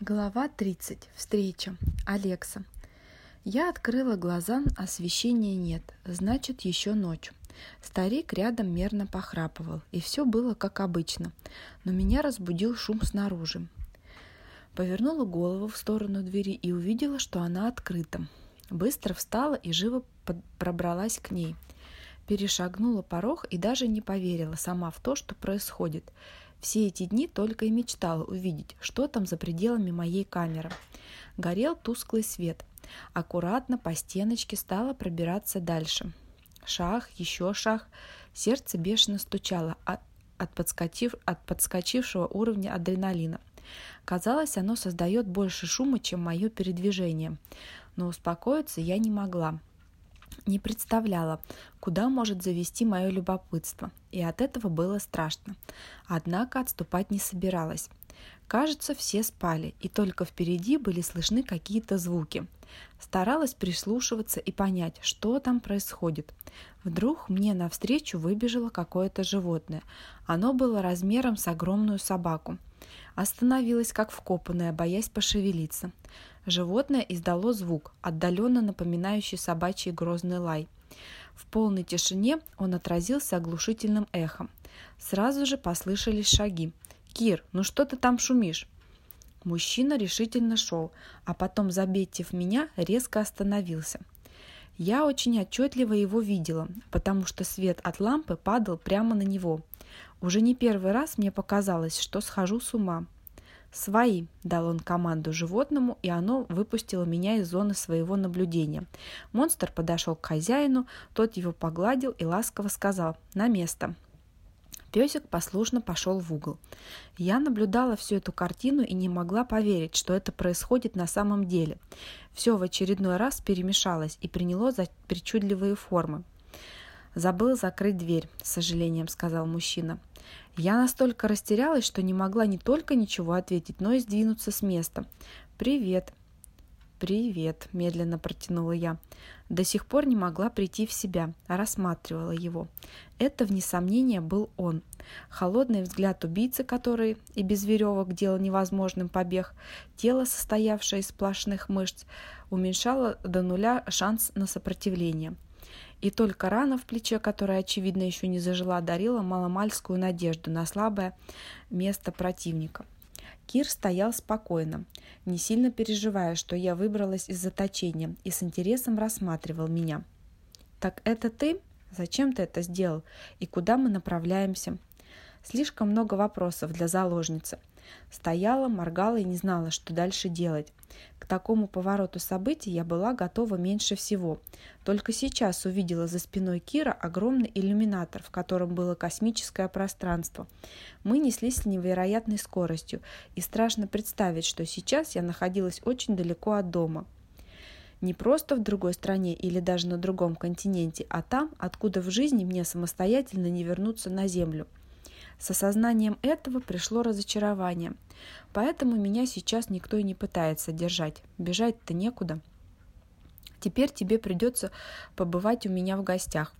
Глава 30. Встреча. Алекса. Я открыла глаза, освещения нет, значит, еще ночь. Старик рядом мерно похрапывал, и все было как обычно, но меня разбудил шум снаружи. Повернула голову в сторону двери и увидела, что она открыта. Быстро встала и живо пробралась к ней. Перешагнула порог и даже не поверила сама в то, что происходит. Все эти дни только и мечтала увидеть, что там за пределами моей камеры. Горел тусклый свет. Аккуратно по стеночке стала пробираться дальше. Шаг, еще шаг. Сердце бешено стучало от, от, подскочив, от подскочившего уровня адреналина. Казалось, оно создает больше шума, чем мое передвижение. Но успокоиться я не могла не представляла, куда может завести мое любопытство, и от этого было страшно. Однако отступать не собиралась. Кажется, все спали, и только впереди были слышны какие-то звуки. Старалась прислушиваться и понять, что там происходит. Вдруг мне навстречу выбежало какое-то животное. Оно было размером с огромную собаку. Остановилась, как вкопанная, боясь пошевелиться. Животное издало звук, отдаленно напоминающий собачий грозный лай. В полной тишине он отразился оглушительным эхом. Сразу же послышались шаги. «Кир, ну что ты там шумишь?» Мужчина решительно шел, а потом, заметив меня, резко остановился. Я очень отчетливо его видела, потому что свет от лампы падал прямо на него. Уже не первый раз мне показалось, что схожу с ума. «Свои», – дал он команду животному, и оно выпустило меня из зоны своего наблюдения. Монстр подошел к хозяину, тот его погладил и ласково сказал «На место». Песик послушно пошел в угол. Я наблюдала всю эту картину и не могла поверить, что это происходит на самом деле. Все в очередной раз перемешалось и приняло за причудливые формы. «Забыл закрыть дверь», – с сожалением сказал мужчина. Я настолько растерялась, что не могла не только ничего ответить, но и сдвинуться с места. «Привет». «Привет», – медленно протянула я. До сих пор не могла прийти в себя, а рассматривала его. Это, вне сомнения, был он. Холодный взгляд убийцы, который и без веревок делал невозможным побег, тело, состоявшее из сплошных мышц, уменьшало до нуля шанс на сопротивление – и только рана в плече, которая, очевидно, еще не зажила, дарила маломальскую надежду на слабое место противника. Кир стоял спокойно, не сильно переживая, что я выбралась из заточения, и с интересом рассматривал меня. «Так это ты? Зачем ты это сделал? И куда мы направляемся?» Слишком много вопросов для заложницы. Стояла, моргала и не знала, что дальше делать. К такому повороту событий я была готова меньше всего. Только сейчас увидела за спиной Кира огромный иллюминатор, в котором было космическое пространство. Мы неслись с невероятной скоростью, и страшно представить, что сейчас я находилась очень далеко от дома. Не просто в другой стране или даже на другом континенте, а там, откуда в жизни мне самостоятельно не вернуться на Землю – с осознанием этого пришло разочарование. Поэтому меня сейчас никто и не пытается держать. Бежать-то некуда. Теперь тебе придется побывать у меня в гостях.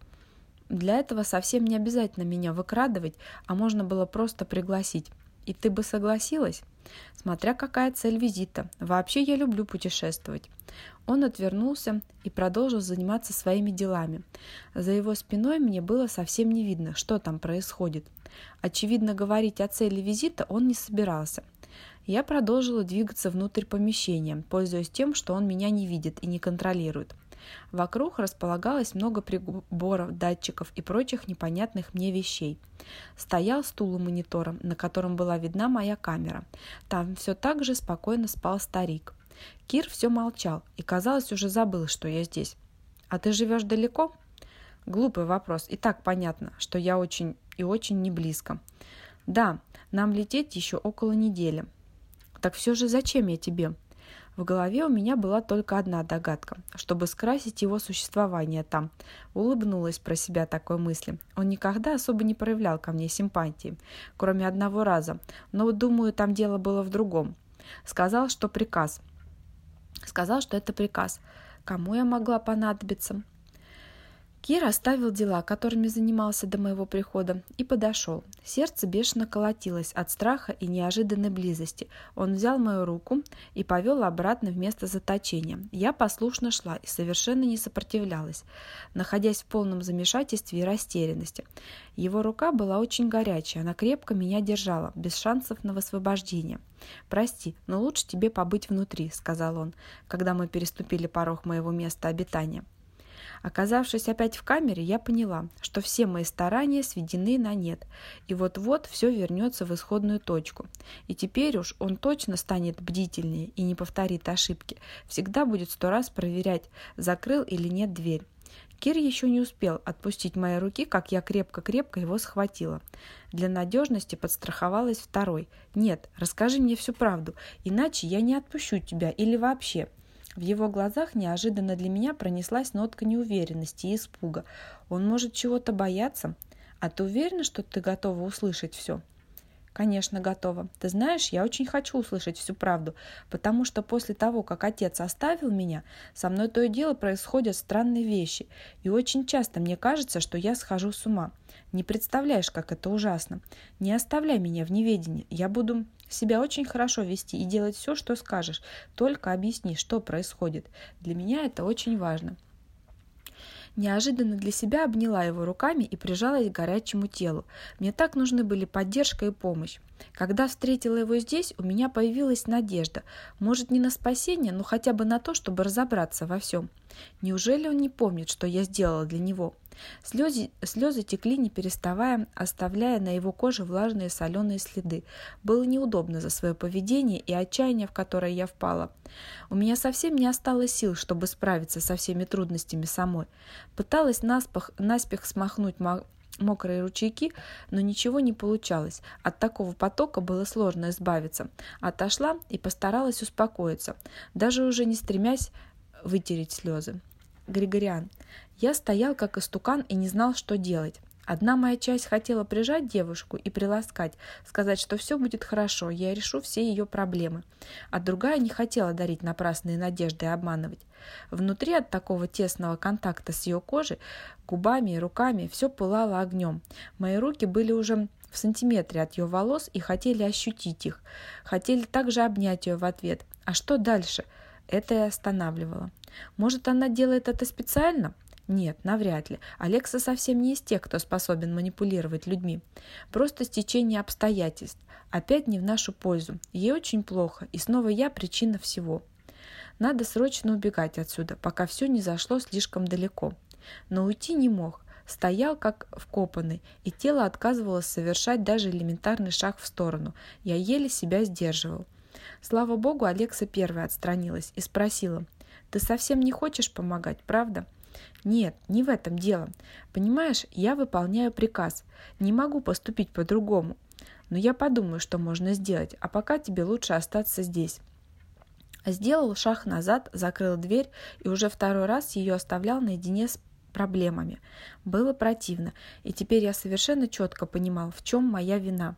Для этого совсем не обязательно меня выкрадывать, а можно было просто пригласить. И ты бы согласилась? Смотря какая цель визита. Вообще я люблю путешествовать. Он отвернулся и продолжил заниматься своими делами. За его спиной мне было совсем не видно, что там происходит. Очевидно, говорить о цели визита он не собирался. Я продолжила двигаться внутрь помещения, пользуясь тем, что он меня не видит и не контролирует. Вокруг располагалось много приборов, датчиков и прочих непонятных мне вещей. Стоял стул у монитора, на котором была видна моя камера. Там все так же спокойно спал старик. Кир все молчал и, казалось, уже забыл, что я здесь. «А ты живешь далеко?» Глупый вопрос. И так понятно, что я очень и очень не близко. Да, нам лететь еще около недели. Так все же зачем я тебе? В голове у меня была только одна догадка, чтобы скрасить его существование там. Улыбнулась про себя такой мысли. Он никогда особо не проявлял ко мне симпатии, кроме одного раза, но, думаю, там дело было в другом. Сказал, что приказ. Сказал, что это приказ. Кому я могла понадобиться? Кир оставил дела, которыми занимался до моего прихода, и подошел. Сердце бешено колотилось от страха и неожиданной близости. Он взял мою руку и повел обратно в место заточения. Я послушно шла и совершенно не сопротивлялась, находясь в полном замешательстве и растерянности. Его рука была очень горячая, она крепко меня держала, без шансов на высвобождение. «Прости, но лучше тебе побыть внутри», — сказал он, когда мы переступили порог моего места обитания. Оказавшись опять в камере, я поняла, что все мои старания сведены на нет, и вот-вот все вернется в исходную точку. И теперь уж он точно станет бдительнее и не повторит ошибки, всегда будет сто раз проверять, закрыл или нет дверь. Кир еще не успел отпустить мои руки, как я крепко-крепко его схватила. Для надежности подстраховалась второй. «Нет, расскажи мне всю правду, иначе я не отпущу тебя или вообще». В его глазах неожиданно для меня пронеслась нотка неуверенности и испуга. Он может чего-то бояться? А ты уверена, что ты готова услышать все? Конечно, готова. Ты знаешь, я очень хочу услышать всю правду, потому что после того, как отец оставил меня, со мной то и дело происходят странные вещи, и очень часто мне кажется, что я схожу с ума. Не представляешь, как это ужасно. Не оставляй меня в неведении. Я буду себя очень хорошо вести и делать все, что скажешь. Только объясни, что происходит. Для меня это очень важно. Неожиданно для себя обняла его руками и прижалась к горячему телу. Мне так нужны были поддержка и помощь. Когда встретила его здесь, у меня появилась надежда. Может, не на спасение, но хотя бы на то, чтобы разобраться во всем. Неужели он не помнит, что я сделала для него? Слезы, слезы текли, не переставая, оставляя на его коже влажные соленые следы. Было неудобно за свое поведение и отчаяние, в которое я впала. У меня совсем не осталось сил, чтобы справиться со всеми трудностями самой. Пыталась наспех, наспех смахнуть мокрые ручейки, но ничего не получалось. От такого потока было сложно избавиться. Отошла и постаралась успокоиться, даже уже не стремясь вытереть слезы. Григориан. Я стоял как истукан и не знал, что делать. Одна моя часть хотела прижать девушку и приласкать, сказать, что все будет хорошо, я решу все ее проблемы. А другая не хотела дарить напрасные надежды и обманывать. Внутри от такого тесного контакта с ее кожей, губами и руками все пылало огнем. Мои руки были уже в сантиметре от ее волос и хотели ощутить их. Хотели также обнять ее в ответ. А что дальше? Это и останавливало. Может, она делает это специально? Нет, навряд ли. Алекса совсем не из тех, кто способен манипулировать людьми. Просто стечение обстоятельств. Опять не в нашу пользу. Ей очень плохо, и снова я причина всего. Надо срочно убегать отсюда, пока все не зашло слишком далеко. Но уйти не мог. Стоял как вкопанный, и тело отказывалось совершать даже элементарный шаг в сторону. Я еле себя сдерживал. Слава богу, Алекса первая отстранилась и спросила, «Ты совсем не хочешь помогать, правда?» Нет, не в этом дело. Понимаешь, я выполняю приказ. Не могу поступить по-другому. Но я подумаю, что можно сделать, а пока тебе лучше остаться здесь. Сделал шаг назад, закрыл дверь и уже второй раз ее оставлял наедине с проблемами. Было противно, и теперь я совершенно четко понимал, в чем моя вина.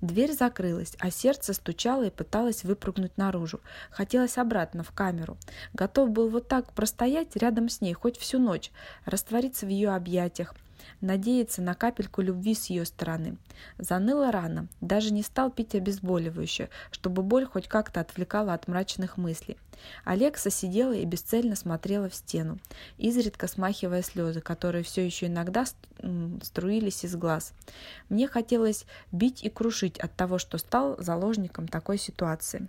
Дверь закрылась, а сердце стучало и пыталось выпрыгнуть наружу. Хотелось обратно в камеру. Готов был вот так простоять рядом с ней хоть всю ночь, раствориться в ее объятиях, надеяться на капельку любви с ее стороны. Заныло рано, даже не стал пить обезболивающее, чтобы боль хоть как-то отвлекала от мрачных мыслей. Алекса сидела и бесцельно смотрела в стену, изредка смахивая слезы, которые все еще иногда струились из глаз. Мне хотелось бить и крушить от того, что стал заложником такой ситуации.